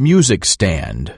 Music stand.